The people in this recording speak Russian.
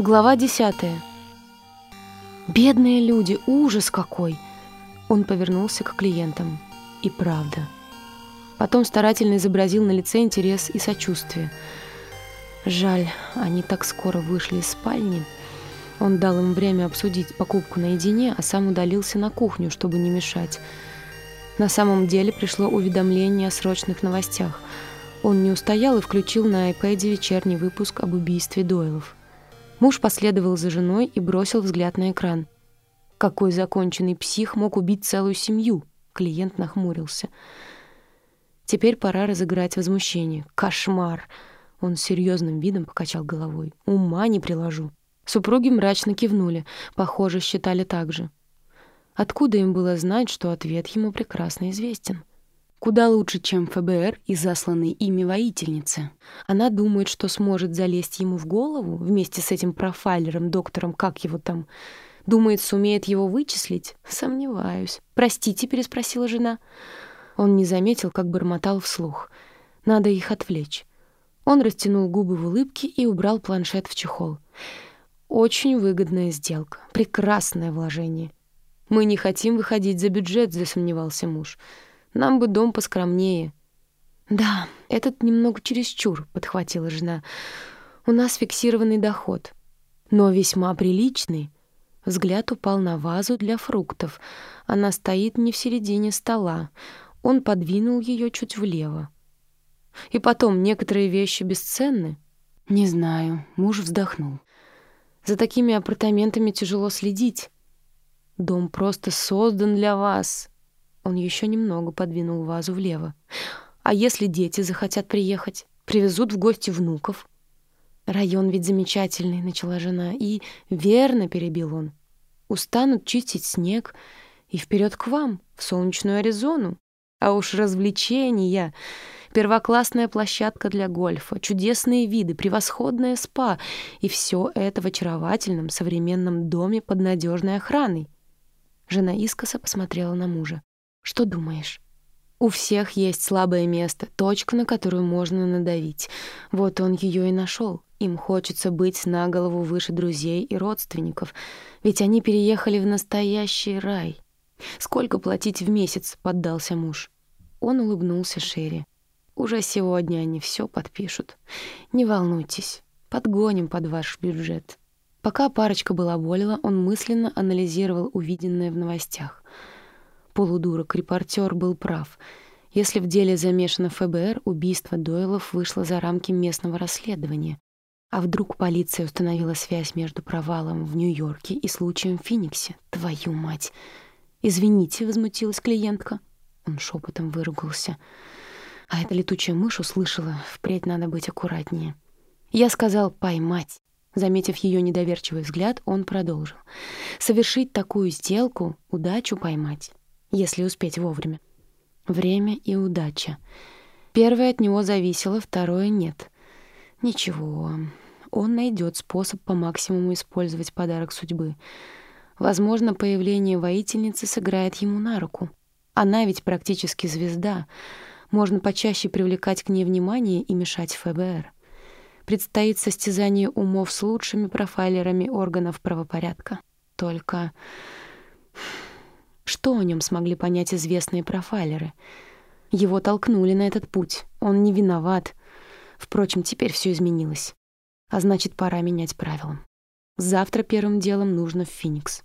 Глава десятая. Бедные люди, ужас какой! Он повернулся к клиентам. И правда. Потом старательно изобразил на лице интерес и сочувствие. Жаль, они так скоро вышли из спальни. Он дал им время обсудить покупку наедине, а сам удалился на кухню, чтобы не мешать. На самом деле пришло уведомление о срочных новостях. Он не устоял и включил на iPad вечерний выпуск об убийстве Дойлов. Муж последовал за женой и бросил взгляд на экран. Какой законченный псих мог убить целую семью? Клиент нахмурился. Теперь пора разыграть возмущение. Кошмар! Он с серьезным видом покачал головой. Ума не приложу. Супруги мрачно кивнули. Похоже, считали так же. Откуда им было знать, что ответ ему прекрасно известен? Куда лучше, чем ФБР и засланные ими воительницы. Она думает, что сможет залезть ему в голову вместе с этим профайлером, доктором, как его там, Думает, сумеет его вычислить? Сомневаюсь. «Простите», — переспросила жена. Он не заметил, как бормотал вслух. Надо их отвлечь. Он растянул губы в улыбке и убрал планшет в чехол. Очень выгодная сделка. Прекрасное вложение. «Мы не хотим выходить за бюджет», — засомневался муж. «Нам бы дом поскромнее». «Да, этот немного чересчур», — подхватила жена. «У нас фиксированный доход, но весьма приличный». Взгляд упал на вазу для фруктов. Она стоит не в середине стола. Он подвинул ее чуть влево. И потом, некоторые вещи бесценны. Не знаю, муж вздохнул. За такими апартаментами тяжело следить. Дом просто создан для вас. Он еще немного подвинул вазу влево. А если дети захотят приехать, привезут в гости внуков? «Район ведь замечательный», — начала жена. «И верно», — перебил он. «Устанут чистить снег и вперед к вам, в солнечную Аризону. А уж развлечения, первоклассная площадка для гольфа, чудесные виды, превосходная спа и все это в очаровательном современном доме под надежной охраной». Жена искоса посмотрела на мужа. «Что думаешь?» У всех есть слабое место, точка, на которую можно надавить. Вот он ее и нашел. Им хочется быть на голову выше друзей и родственников, ведь они переехали в настоящий рай. Сколько платить в месяц, поддался муж. Он улыбнулся Шерри. Уже сегодня они все подпишут. Не волнуйтесь, подгоним под ваш бюджет. Пока парочка была болела, он мысленно анализировал увиденное в новостях. Полудурок-репортер был прав. Если в деле замешано ФБР, убийство Дойлов вышло за рамки местного расследования. А вдруг полиция установила связь между провалом в Нью-Йорке и случаем в Фениксе? Твою мать! «Извините», — возмутилась клиентка. Он шепотом выругался. А эта летучая мышь услышала, впредь надо быть аккуратнее. Я сказал «поймать». Заметив ее недоверчивый взгляд, он продолжил. «Совершить такую сделку — удачу поймать, если успеть вовремя. Время и удача. Первое от него зависело, второе — нет. Ничего, он найдет способ по максимуму использовать подарок судьбы. Возможно, появление воительницы сыграет ему на руку. Она ведь практически звезда. Можно почаще привлекать к ней внимание и мешать ФБР. Предстоит состязание умов с лучшими профайлерами органов правопорядка. Только что о нем смогли понять известные профайлеры? Его толкнули на этот путь. Он не виноват. Впрочем, теперь все изменилось. А значит, пора менять правила. Завтра первым делом нужно в Феникс.